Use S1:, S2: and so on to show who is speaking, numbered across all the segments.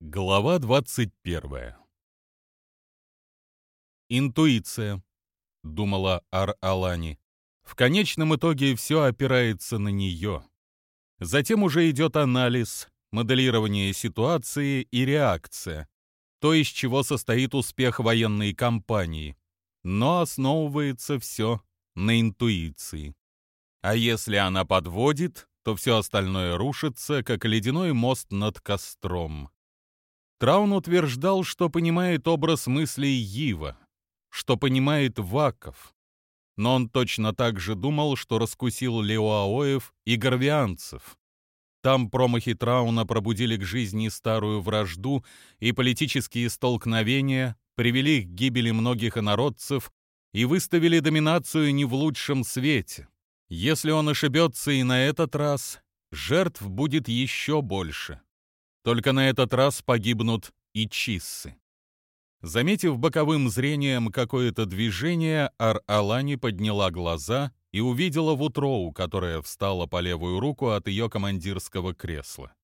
S1: Глава 21 «Интуиция», — думала Ар-Алани. «В конечном итоге все опирается на нее. Затем уже идет анализ, моделирование ситуации и реакция, то, из чего состоит успех военной кампании. Но основывается все на интуиции. А если она подводит, то все остальное рушится, как ледяной мост над костром. Траун утверждал, что понимает образ мыслей Йива, что понимает Ваков. Но он точно так же думал, что раскусил Леоаоев и Горвианцев. Там промахи Трауна пробудили к жизни старую вражду, и политические столкновения привели к гибели многих инородцев и выставили доминацию не в лучшем свете. Если он ошибется и на этот раз, жертв будет еще больше. Только на этот раз погибнут и чиссы. Заметив боковым зрением какое-то движение, Ар-Алани подняла глаза и увидела Вутроу, которая встала по левую руку от ее командирского кресла.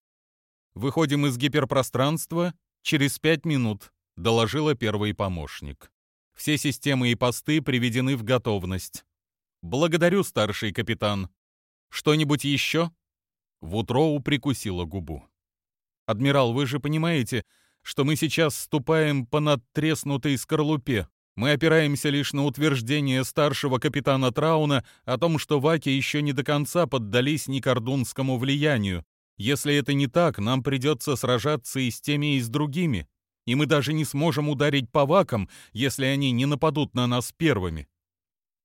S1: «Выходим из гиперпространства через пять минут», — доложила первый помощник. «Все системы и посты приведены в готовность». «Благодарю, старший капитан. Что-нибудь еще?» Вутроу прикусила губу. «Адмирал, вы же понимаете, что мы сейчас ступаем по надтреснутой скорлупе. Мы опираемся лишь на утверждение старшего капитана Трауна о том, что ваки еще не до конца поддались никордунскому влиянию. Если это не так, нам придется сражаться и с теми, и с другими. И мы даже не сможем ударить по вакам, если они не нападут на нас первыми.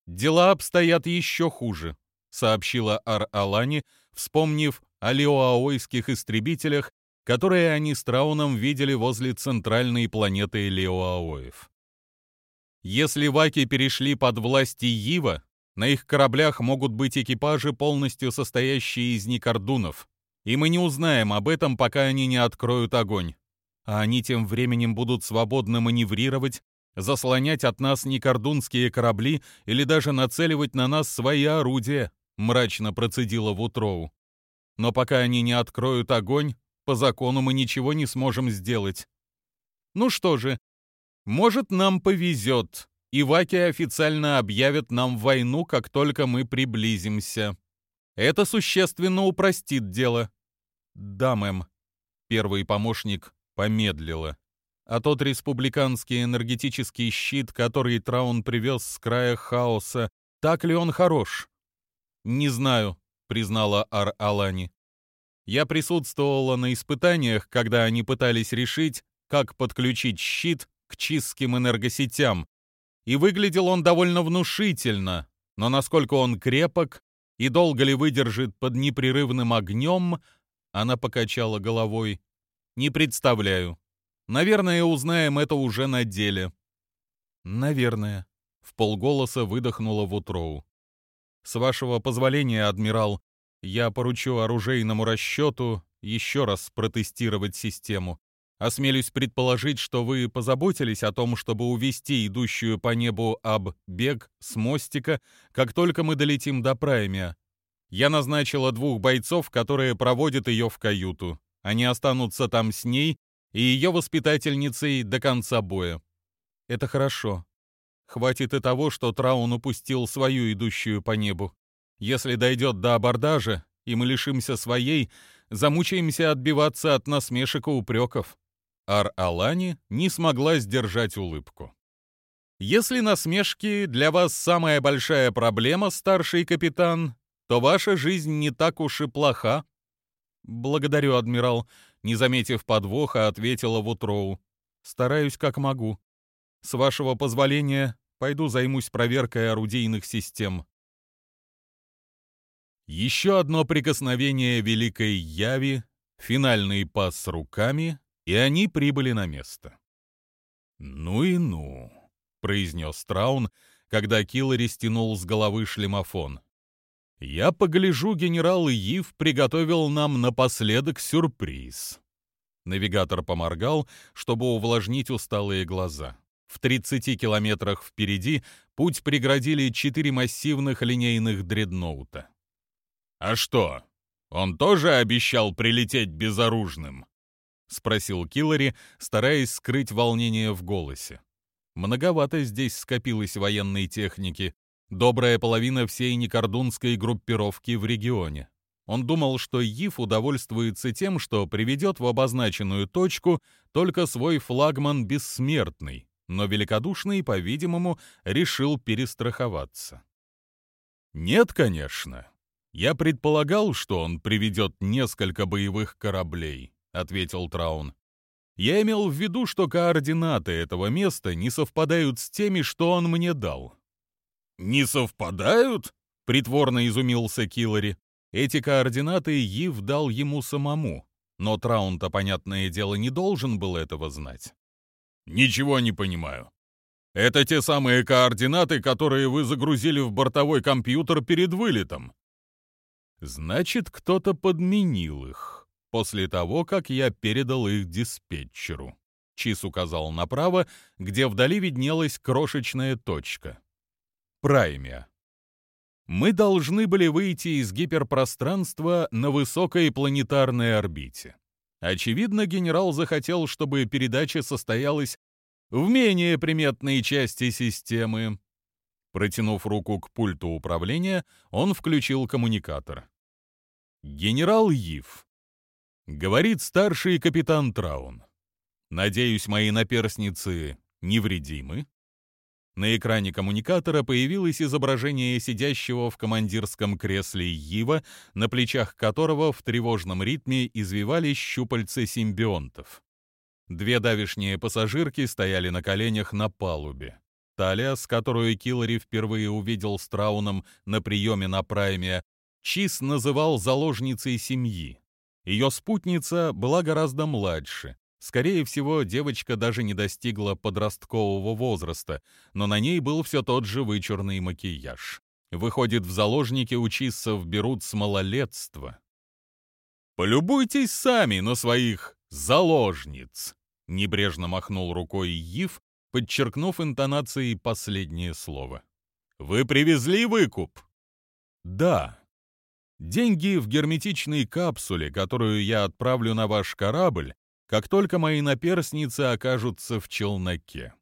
S1: Дела обстоят еще хуже, сообщила Ар-Алани, вспомнив о леоаойских истребителях которые они с Трауном видели возле центральной планеты Леоаоев. Если ваки перешли под власть Иива, на их кораблях могут быть экипажи, полностью состоящие из никордунов, и мы не узнаем об этом, пока они не откроют огонь. А они тем временем будут свободно маневрировать, заслонять от нас никордунские корабли или даже нацеливать на нас свои орудия, мрачно процедила Вутроу. Но пока они не откроют огонь, по закону мы ничего не сможем сделать. Ну что же, может, нам повезет, и Ваки официально объявят нам войну, как только мы приблизимся. Это существенно упростит дело. Да, мэм. Первый помощник помедлила. А тот республиканский энергетический щит, который Траун привез с края хаоса, так ли он хорош? Не знаю, признала Ар-Алани. Я присутствовала на испытаниях, когда они пытались решить, как подключить щит к чистским энергосетям, и выглядел он довольно внушительно, но насколько он крепок и долго ли выдержит под непрерывным огнем, она покачала головой. Не представляю. Наверное, узнаем это уже на деле. Наверное, в полголоса выдохнула Вутроу. С вашего позволения, адмирал, я поручу оружейному расчету еще раз протестировать систему. Осмелюсь предположить, что вы позаботились о том, чтобы увести идущую по небу Аб бег с мостика, как только мы долетим до Праймия. Я назначила двух бойцов, которые проводят ее в каюту. Они останутся там с ней и ее воспитательницей до конца боя. Это хорошо. Хватит и того, что Траун упустил свою идущую по небу. Если дойдет до абордажа, и мы лишимся своей, замучаемся отбиваться от насмешек и упреков. Ар-Алани не смогла сдержать улыбку. Если насмешки для вас самая большая проблема, старший капитан, то ваша жизнь не так уж и плоха. Благодарю, адмирал, не заметив подвоха, ответила Вутроу. Стараюсь как могу. С вашего позволения, пойду займусь проверкой орудийных систем. Еще одно прикосновение великой Яви, финальный пас руками, и они прибыли на место. «Ну и ну», — произнес Траун, когда Киллари стянул с головы шлемофон. «Я погляжу, генерал Ив приготовил нам напоследок сюрприз». Навигатор поморгал, чтобы увлажнить усталые глаза. В 30 километрах впереди путь преградили четыре массивных линейных дредноута. «А что, он тоже обещал прилететь безоружным?» спросил Киллари, стараясь скрыть волнение в голосе. Многовато здесь скопилось военной техники, добрая половина всей некордунской группировки в регионе. Он думал, что Ив удовольствуется тем, что приведет в обозначенную точку только свой флагман бессмертный, но великодушный, по-видимому, решил перестраховаться. Нет, конечно. Я предполагал, что он приведет несколько боевых кораблей, ответил Траун. Я имел в виду, что координаты этого места не совпадают с теми, что он мне дал. Не совпадают? притворно изумился Киллари. Эти координаты Ив дал ему самому, но Траун-то, понятное дело, не должен был этого знать. «Ничего не понимаю. Это те самые координаты, которые вы загрузили в бортовой компьютер перед вылетом». «Значит, кто-то подменил их после того, как я передал их диспетчеру». Чиз указал направо, где вдали виднелась крошечная точка. Праймия мы должны были выйти из гиперпространства на высокой планетарной орбите. Очевидно, генерал захотел, чтобы передача состоялась в менее приметной части системы. Протянув руку к пульту управления, он включил коммуникатор. «Генерал Ив», — говорит старший капитан Траун. «Надеюсь, мои наперсницы невредимы?» На экране коммуникатора появилось изображение сидящего в командирском кресле Ива, на плечах которого в тревожном ритме извивались щупальца симбионтов. Две давишние пассажирки стояли на коленях на палубе. Талия, с которую Киллари впервые увидел с Трауном на приеме на Прайме, Чиз называл заложницей семьи. Ее спутница была гораздо младше, Скорее всего, девочка даже не достигла подросткового возраста, но на ней был все тот же вычурный макияж. Выходит, в заложники у чиссов берут с малолетства. «Полюбуйтесь сами на своих заложниц!» Небрежно махнул рукой Ив, подчеркнув интонацией последнее слово. «Вы привезли выкуп?» «Да. Деньги в герметичной капсуле, которую я отправлю на ваш корабль, как только мои наперсницы окажутся в челноке.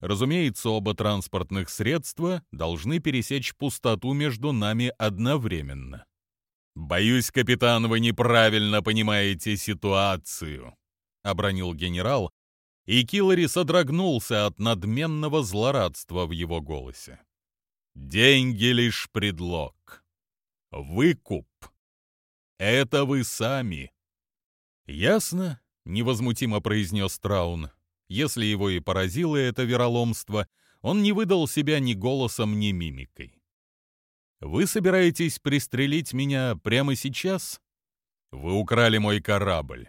S1: Разумеется, оба транспортных средства должны пересечь пустоту между нами одновременно. «Боюсь, капитан, вы неправильно понимаете ситуацию», — обронил генерал, и Киллари содрогнулся от надменного злорадства в его голосе. «Деньги — лишь предлог. Выкуп. Это вы сами». «Ясно», — невозмутимо произнес Траун. Если его и поразило это вероломство, он не выдал себя ни голосом, ни мимикой. «Вы собираетесь пристрелить меня прямо сейчас? Вы украли мой корабль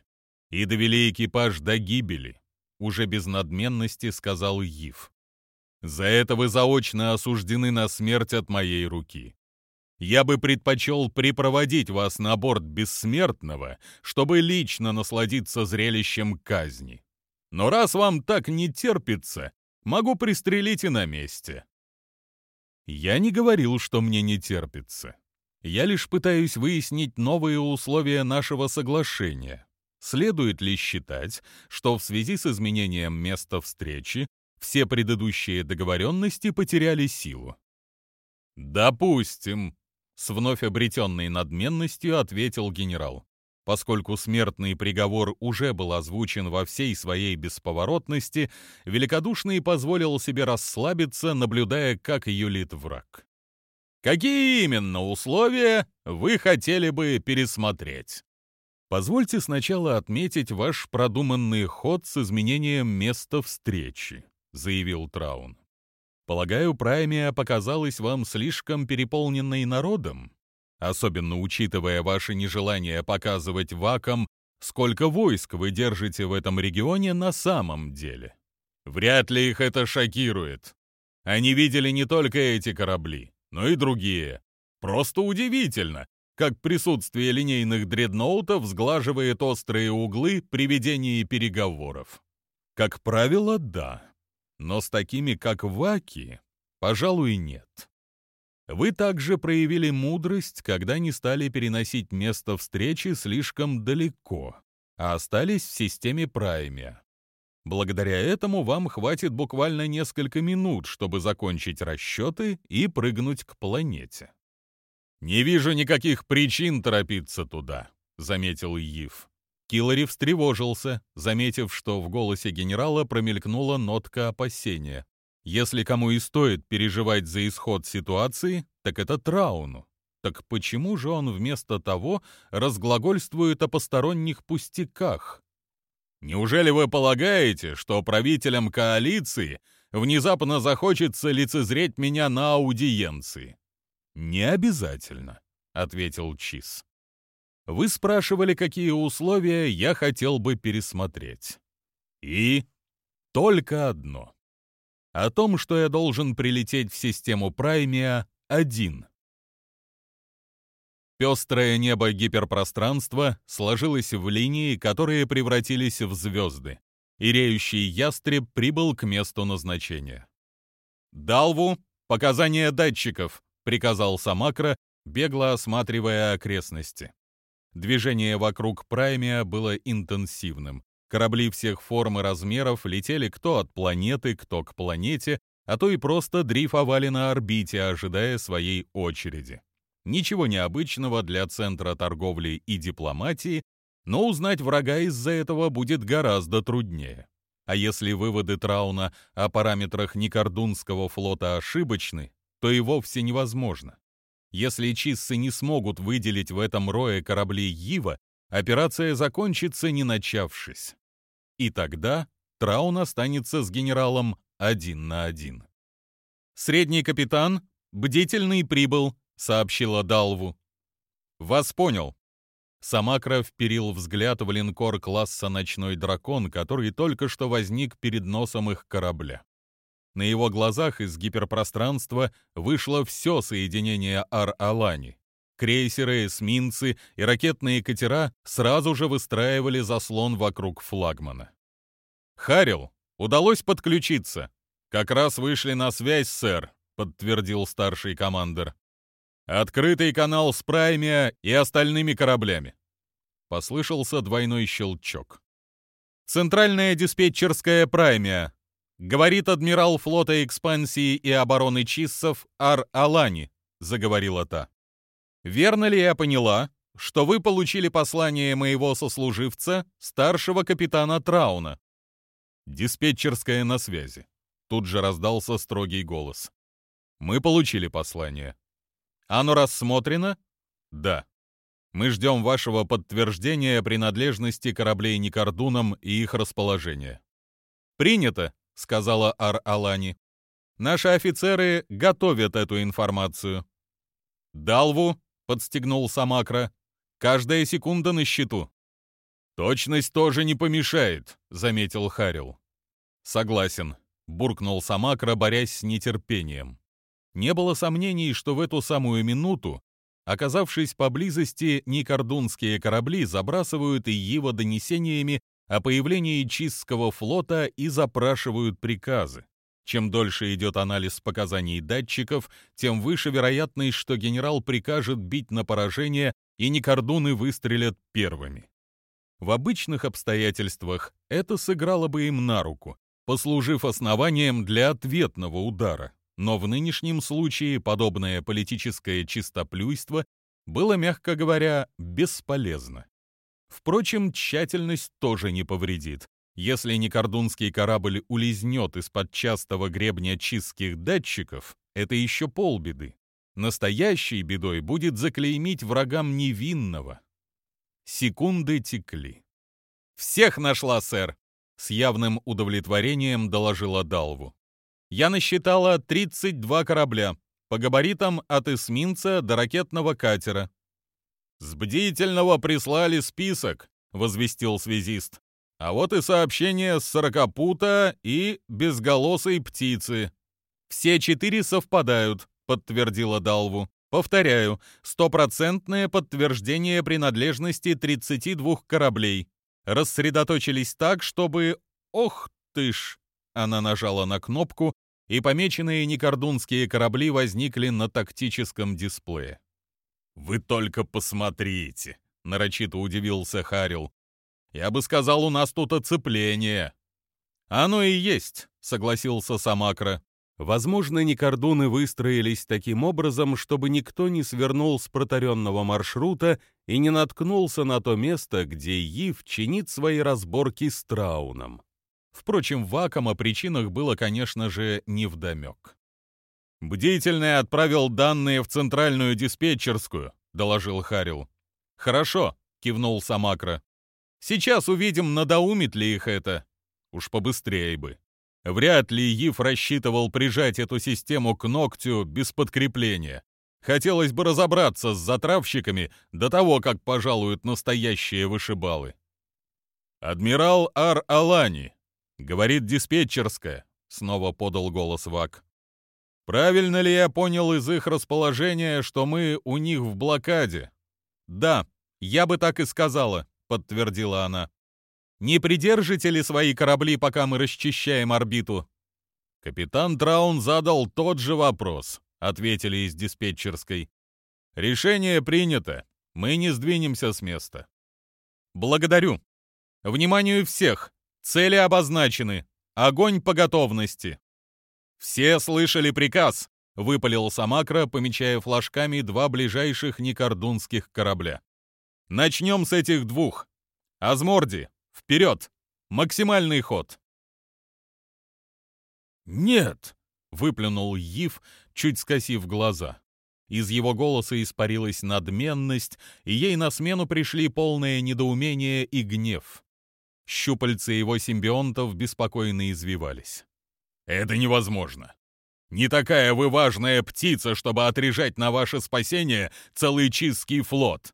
S1: и довели экипаж до гибели», — уже без надменности сказал Ив. «За это вы заочно осуждены на смерть от моей руки я бы предпочел припроводить вас на борт бессмертного, чтобы лично насладиться зрелищем казни. Но раз вам так не терпится, могу пристрелить и на месте. Я не говорил, что мне не терпится. Я лишь пытаюсь выяснить новые условия нашего соглашения. Следует ли считать, что в связи с изменением места встречи все предыдущие договоренности потеряли силу? «Допустим», с вновь обретенной надменностью ответил генерал. Поскольку смертный приговор уже был озвучен во всей своей бесповоротности, великодушный позволил себе расслабиться, наблюдая, как юлит враг. «Какие именно условия вы хотели бы пересмотреть?» «Позвольте сначала отметить ваш продуманный ход с изменением места встречи», — заявил Траун. Полагаю, Праймия показалась вам слишком переполненной народом, особенно учитывая ваше нежелание показывать вакам, сколько войск вы держите в этом регионе на самом деле. Вряд ли их это шокирует. Они видели не только эти корабли, но и другие. Просто удивительно, как присутствие линейных дредноутов сглаживает острые углы при ведении переговоров. Как правило, да но с такими, как Ваки, пожалуй, нет. Вы также проявили мудрость, когда не стали переносить место встречи слишком далеко. а остались в системе Праймия. Благодаря этому вам хватит буквально несколько минут, чтобы закончить расчеты и прыгнуть к планете. «Не вижу никаких причин торопиться туда», — заметил Ив. Киллари встревожился, заметив, что в голосе генерала промелькнула нотка опасения. Если кому и стоит переживать за исход ситуации, так это Трауну. Так почему же он вместо того разглагольствует о посторонних пустяках? Неужели вы полагаете, что правителям коалиции внезапно захочется лицезреть меня на аудиенции? Не обязательно, ответил Чиз. Вы спрашивали, какие условия я хотел бы пересмотреть. И только одно. О том, что я должен прилететь в систему Праймия один. Пестрое небо гиперпространства сложилось в линии, которые превратились в звезды, и реющий ястреб прибыл к месту назначения. «Далву, показания датчиков», — приказал Самакра, бегло осматривая окрестности. Движение вокруг Праймия было интенсивным. Корабли всех форм и размеров летели кто от планеты, кто к планете, а то и просто дрейфовали на орбите, ожидая своей очереди. Ничего необычного для Центра торговли и дипломатии, но узнать врага из-за этого будет гораздо труднее. А если выводы Трауна о параметрах Никордунского флота ошибочны, то и вовсе невозможно. Если чиссы не смогут выделить в этом рое корабли Йива, операция закончится, не начавшись. И тогда Траун останется с генералом один на один. «Средний капитан, бдительный прибыл», — сообщила Далву. «Вас понял». Самакра вперил взгляд в линкор класса «Ночной дракон», который только что возник перед носом их корабля. На его глазах из гиперпространства вышло все соединение Ар-Алани. Крейсеры, эсминцы и ракетные катера сразу же выстраивали заслон вокруг флагмана. «Харил, удалось подключиться. Как раз вышли на связь, сэр», — подтвердил старший командир. «Открытый канал с Праймия и остальными кораблями». Послышался двойной щелчок. «Центральная диспетчерская Праймия», говорит адмирал флота экспансии и обороны Чиссов Ар-Алани», — заговорила та. «Верно ли я поняла, что вы получили послание моего сослуживца, старшего капитана Трауна?» «Диспетчерская на связи», — тут же раздался строгий голос. «Мы получили послание». «Оно рассмотрено?» «Да. Мы ждем вашего подтверждения принадлежности кораблей Никордунам и их расположения». «Принято», — сказала Ар-Алани. «Наши офицеры готовят эту информацию». «Далву», — подстегнул Самакра, — «каждая секунда на счету». «Точность тоже не помешает», — заметил Харил. «Согласен», — буркнул Самакра, борясь с нетерпением. Не было сомнений, что в эту самую минуту, оказавшись поблизости, никордунские корабли забрасывают Иива донесениями о появлении чистского флота и запрашивают приказы. Чем дольше идет анализ показаний датчиков, тем выше вероятность, что генерал прикажет бить на поражение и Никордуны выстрелят первыми. В обычных обстоятельствах это сыграло бы им на руку, послужив основанием для ответного удара. Но в нынешнем случае подобное политическое чистоплюйство было, мягко говоря, бесполезно. Впрочем, тщательность тоже не повредит. Если некордунский корабль улизнет из-под частого гребня чистских датчиков, это еще полбеды. Настоящей бедой будет заклеймить врагам невинного. Секунды текли. «Всех нашла, сэр!» — с явным удовлетворением доложила Далву. «Я насчитала 32 корабля, по габаритам от эсминца до ракетного катера. «С бдительного прислали список», — возвестил связист. «А вот и сообщение с сорокопута и безголосой птицы». «Все четыре совпадают», — подтвердила Далву. «Повторяю, стопроцентное подтверждение принадлежности 32 кораблей. Рассредоточились так, чтобы... Ох ты ж!» Она нажала на кнопку, и помеченные некордунские корабли возникли на тактическом дисплее. «Вы только посмотрите!» — нарочито удивился Харил. Я бы сказал, у нас тут оцепление». «Оно и есть», — согласился Самакра. Возможно, Никордуны выстроились таким образом, чтобы никто не свернул с протаренного маршрута и не наткнулся на то место, где Ив чинит свои разборки с Трауном. Впрочем, Ваком о причинах было, конечно же, невдомек. «Бдительный отправил данные в центральную диспетчерскую», — доложил Харил. «Хорошо», — кивнул Самакра. «Сейчас увидим, надоумит ли их это. Уж побыстрее бы». Вряд ли Ив рассчитывал прижать эту систему к ногтю без подкрепления. Хотелось бы разобраться с затравщиками до того, как пожалуют настоящие вышибалы. «Адмирал Ар-Алани», — говорит диспетчерская, — снова подал голос Вак. «Правильно ли я понял из их расположения, что мы у них в блокаде?» «Да, я бы так и сказала», — подтвердила она. Не придержите ли свои корабли, пока мы расчищаем орбиту?» Капитан Траун задал тот же вопрос, ответили из диспетчерской. «Решение принято. Мы не сдвинемся с места». «Благодарю. Вниманию всех. Цели обозначены. Огонь по готовности». «Все слышали приказ», — выпалил Самакра, помечая флажками два ближайших некордунских корабля. «Начнем с этих двух. Азморди, Вперед! Максимальный ход!» «Нет!» — выплюнул Ив, чуть скосив глаза. Из его голоса испарилась надменность, и ей на смену пришли полное недоумение и гнев. Щупальца его симбионтов беспокойно извивались. «Это невозможно! Не такая вы важная птица, чтобы отрежать на ваше спасение целый чистский флот!»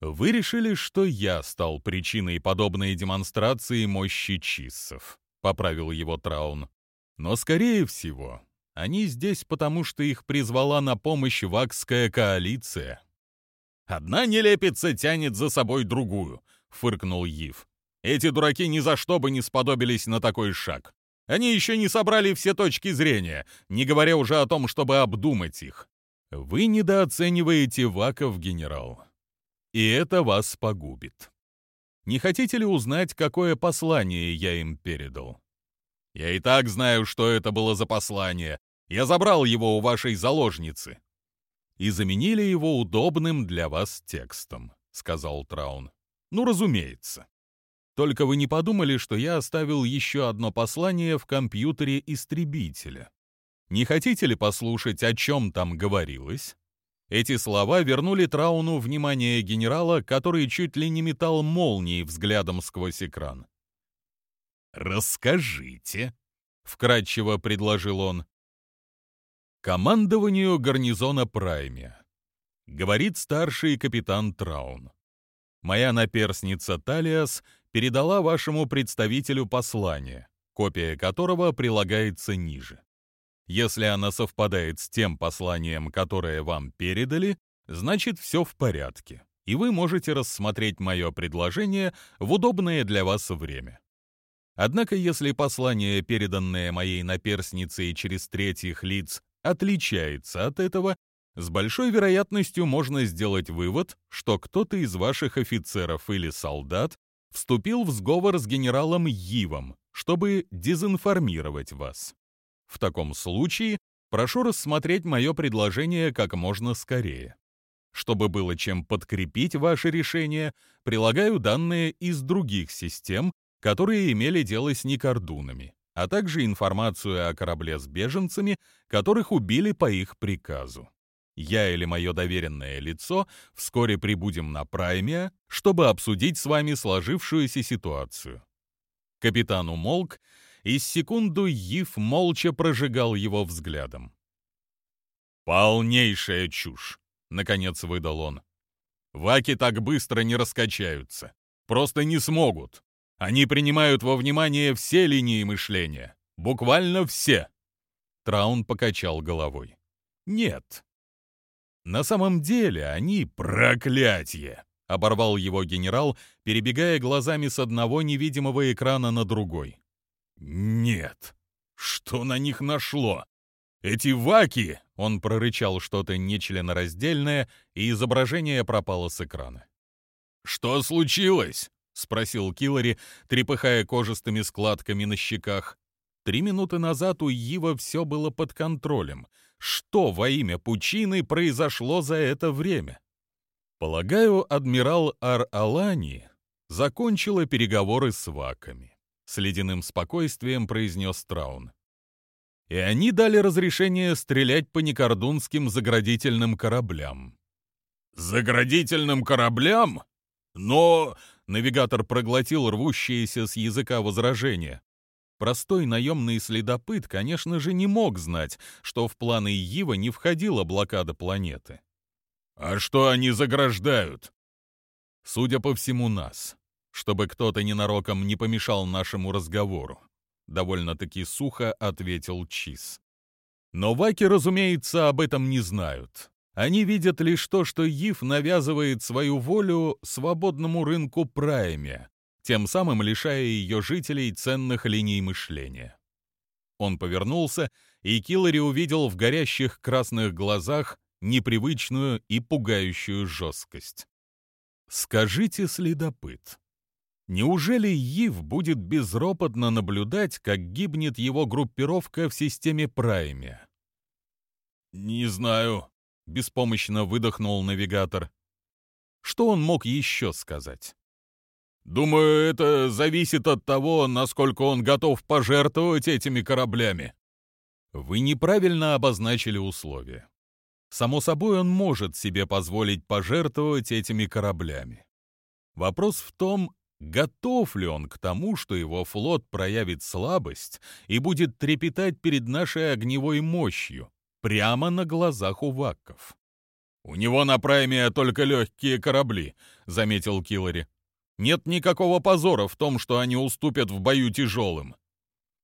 S1: Вы решили, что я стал причиной подобной демонстрации мощи чиссов, поправил его Траун. Но, скорее всего, они здесь потому, что их призвала на помощь Вакская коалиция. «Одна нелепица тянет за собой другую», — фыркнул Ив. «Эти дураки ни за что бы не сподобились на такой шаг. Они еще не собрали все точки зрения, не говоря уже о том, чтобы обдумать их. Вы недооцениваете Ваков, генерал и это вас погубит. Не хотите ли узнать, какое послание я им передал? Я и так знаю, что это было за послание. Я забрал его у вашей заложницы. И заменили его удобным для вас текстом, сказал Траун. Ну, разумеется. Только вы не подумали, что я оставил еще одно послание в компьютере истребителя. Не хотите ли послушать, о чем там говорилось? Эти слова вернули Трауну внимание генерала, который чуть ли не метал молнии взглядом сквозь экран. «Расскажите», — вкратчиво предложил он. «Командованию гарнизона Прайме», — говорит старший капитан Траун. «Моя наперсница Талиас передала вашему представителю послание, копия которого прилагается ниже. Если она совпадает с тем посланием, которое вам передали, значит все в порядке, и вы можете рассмотреть мое предложение в удобное для вас время. Однако, если послание, переданное моей наперсницей через третьих лиц, отличается от этого, с большой вероятностью можно сделать вывод, что кто-то из ваших офицеров или солдат вступил в сговор с генералом Йивом, чтобы дезинформировать вас. В таком случае прошу рассмотреть мое предложение как можно скорее. Чтобы было чем подкрепить ваше решение, прилагаю данные из других систем, которые имели дело с Никордунами, а также информацию о корабле с беженцами, которых убили по их приказу. Я или мое доверенное лицо вскоре прибудем на Праймия, чтобы обсудить с вами сложившуюся ситуацию. Капитан умолк и секунду Ив молча прожигал его взглядом. «Полнейшая чушь!» — наконец выдал он. «Ваки так быстро не раскачаются. Просто не смогут. Они принимают во внимание все линии мышления. Буквально все!» Траун покачал головой. «Нет. На самом деле они проклятие!» — оборвал его генерал, перебегая глазами с одного невидимого экрана на другой. «Нет. Что на них нашло? Эти ваки!» Он прорычал что-то нечленораздельное, и изображение пропало с экрана. «Что случилось?» — спросил Киллари, трепыхая кожистыми складками на щеках. Три минуты назад у Ива все было под контролем. Что во имя пучины произошло за это время? Полагаю, адмирал Ар-Алани закончила переговоры с ваками. С ледяным спокойствием произнес Траун. И они дали разрешение стрелять по некордунским заградительным кораблям. «Заградительным кораблям? Но...» — навигатор проглотил рвущиеся с языка возражения. Простой наемный следопыт, конечно же, не мог знать, что в планы Ива не входила блокада планеты. «А что они заграждают?» «Судя по всему, нас чтобы кто-то ненароком не помешал нашему разговору», — довольно-таки сухо ответил Чиз. Но ваки, разумеется, об этом не знают. Они видят лишь то, что Ив навязывает свою волю свободному рынку Прайме, тем самым лишая ее жителей ценных линий мышления. Он повернулся, и Киллари увидел в горящих красных глазах непривычную и пугающую жесткость. «Скажите, следопыт, Неужели Ив будет безропотно наблюдать, как гибнет его группировка в системе Прайме? «Не знаю», — беспомощно выдохнул навигатор. Что он мог еще сказать? «Думаю, это зависит от того, насколько он готов пожертвовать этими кораблями». Вы неправильно обозначили условия. Само собой, он может себе позволить пожертвовать этими кораблями. Вопрос в том, Готов ли он к тому, что его флот проявит слабость и будет трепетать перед нашей огневой мощью, прямо на глазах у вакков? «У него на прайме только легкие корабли», — заметил Киллари. «Нет никакого позора в том, что они уступят в бою тяжелым».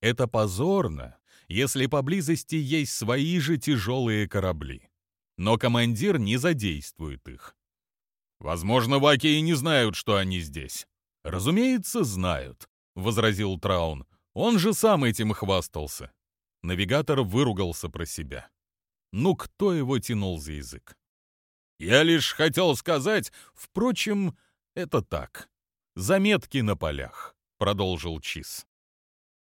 S1: «Это позорно, если поблизости есть свои же тяжелые корабли. Но командир не задействует их. Возможно, ваки и не знают, что они здесь. «Разумеется, знают», — возразил Траун. «Он же сам этим хвастался». Навигатор выругался про себя. Ну, кто его тянул за язык? «Я лишь хотел сказать, впрочем, это так. Заметки на полях», — продолжил Чиз.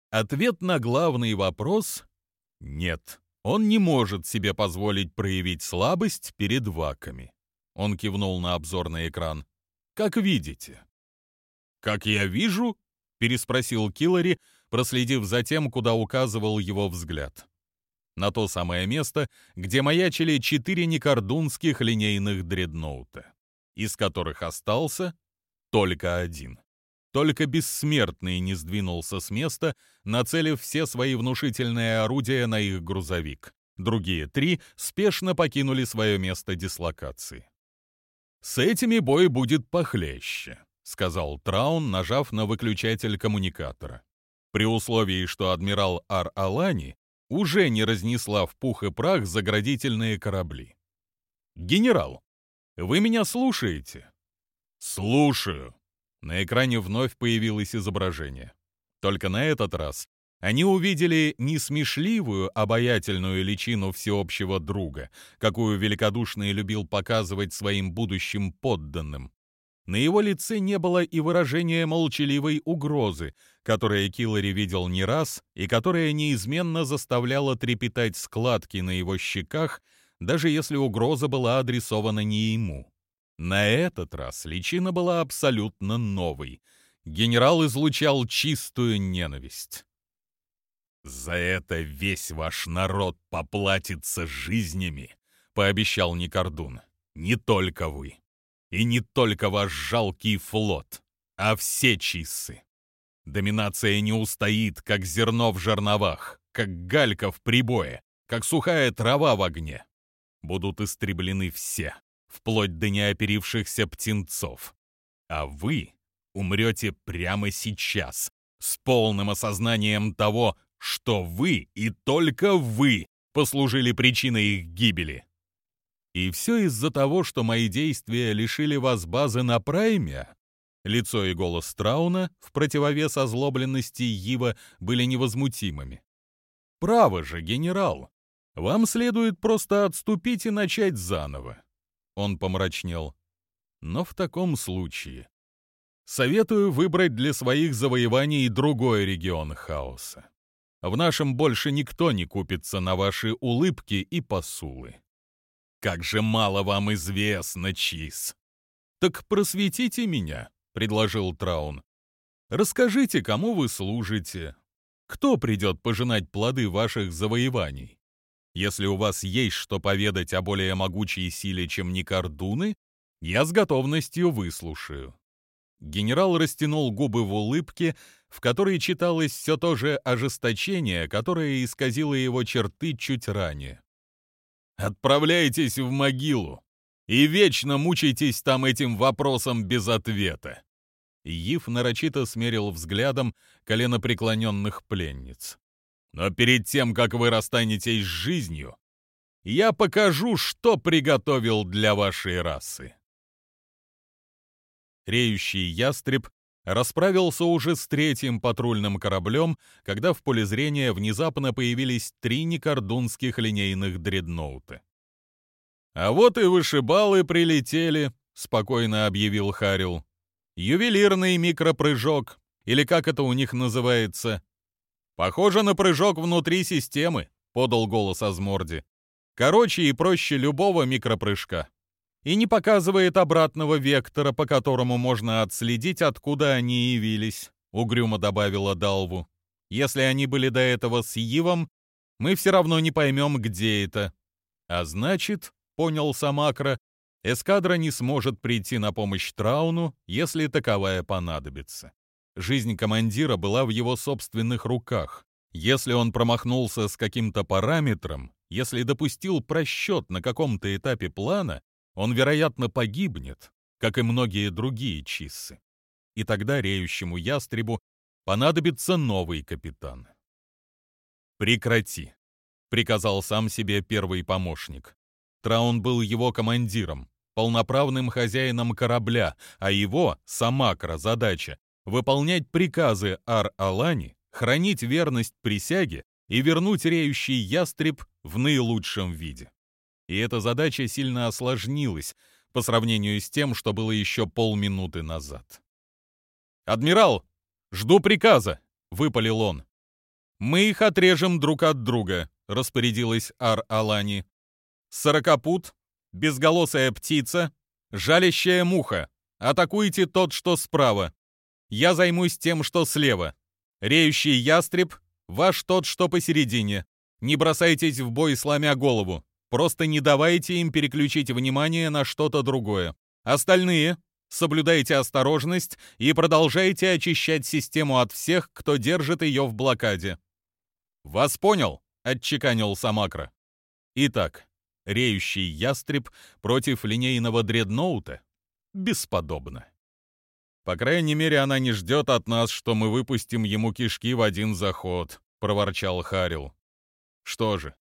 S1: Ответ на главный вопрос — нет. Он не может себе позволить проявить слабость перед ваками. Он кивнул на обзорный экран. «Как видите». «Как я вижу?» — переспросил Киллари, проследив за тем, куда указывал его взгляд. На то самое место, где маячили четыре некордунских линейных дредноута, из которых остался только один. Только бессмертный не сдвинулся с места, нацелив все свои внушительные орудия на их грузовик. Другие три спешно покинули свое место дислокации. С этими бой будет похлеще сказал Траун, нажав на выключатель коммуникатора. При условии, что адмирал Ар-Алани уже не разнесла в пух и прах заградительные корабли. «Генерал, вы меня слушаете?» «Слушаю». На экране вновь появилось изображение. Только на этот раз они увидели не смешливую, обаятельную личину всеобщего друга, какую великодушный любил показывать своим будущим подданным, на его лице не было и выражения молчаливой угрозы, которое Киллари видел не раз и которая неизменно заставляла трепетать складки на его щеках, даже если угроза была адресована не ему. На этот раз личина была абсолютно новой. Генерал излучал чистую ненависть. «За это весь ваш народ поплатится жизнями», — пообещал Никордун. «Не только вы. И не только ваш жалкий флот, а все чиссы. Доминация не устоит, как зерно в жерновах, как галька в прибое, как сухая трава в огне. Будут истреблены все, вплоть до неоперившихся птенцов. А вы умрете прямо сейчас, с полным осознанием того, что вы и только вы послужили причиной их гибели. И все из-за того, что мои действия лишили вас базы на прайме? Лицо и голос Трауна, в противовес озлобленности Ива, были невозмутимыми. «Право же, генерал! Вам следует просто отступить и начать заново!» Он помрачнел. «Но в таком случае Советую выбрать для своих завоеваний другой регион хаоса. В нашем больше никто не купится на ваши улыбки и посулы. Как же мало вам известно, Чиз. Так просветите меня, предложил Траун. Расскажите, кому вы служите, кто придет пожинать плоды ваших завоеваний. Если у вас есть что поведать о более могучей силе, чем Никардуны, я с готовностью выслушаю. Генерал растянул губы в улыбке, в которой читалось все то же ожесточение, которое исказило его черты чуть ранее. «Отправляйтесь в могилу и вечно мучайтесь там этим вопросом без ответа!» Ив нарочито смерил взглядом коленопреклоненных пленниц. «Но перед тем, как вы расстанетесь с жизнью, я покажу, что приготовил для вашей расы» реющий ястреб расправился уже с третьим патрульным кораблем, когда в поле зрения внезапно появились три некордунских линейных дредноута. «А вот и вышибалы прилетели», — спокойно объявил Харил. «Ювелирный микропрыжок, или как это у них называется?» «Похоже на прыжок внутри системы», — подал голос Азморди. «Короче и проще любого микропрыжка» и не показывает обратного вектора, по которому можно отследить, откуда они явились», — угрюмо добавила Далву. «Если они были до этого с Ивом, мы все равно не поймем, где это. А значит, — понял Самакра, — эскадра не сможет прийти на помощь Трауну, если таковая понадобится. Жизнь командира была в его собственных руках. Если он промахнулся с каким-то параметром, если допустил просчет на каком-то этапе плана, он, вероятно, погибнет, как и многие другие чиссы. И тогда реющему ястребу понадобится новый капитан. «Прекрати», — приказал сам себе первый помощник. Траун был его командиром, полноправным хозяином корабля, а его, Самакра, задача — выполнять приказы Ар-Алани, хранить верность присяге и вернуть реющий ястреб в наилучшем виде и эта задача сильно осложнилась по сравнению с тем, что было еще полминуты назад. «Адмирал, жду приказа!» — выпалил он. «Мы их отрежем друг от друга», — распорядилась Ар-Алани. «Сорокопут, безголосая птица, жалящая муха. Атакуйте тот, что справа. Я займусь тем, что слева. Реющий ястреб, ваш тот, что посередине. Не бросайтесь в бой, сломя голову. Просто не давайте им переключить внимание на что-то другое. Остальные соблюдайте осторожность и продолжайте очищать систему от всех, кто держит ее в блокаде. «Вас понял», — отчеканил Самакра. Итак, реющий ястреб против линейного дредноута? Бесподобно. По крайней мере, она не ждет от нас, что мы выпустим ему кишки в один заход, проворчал Харил. Что же,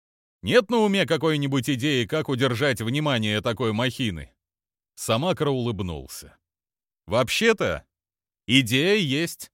S1: нет на уме какой-нибудь идеи, как удержать внимание такой махины?» Самакра улыбнулся. «Вообще-то, идея есть.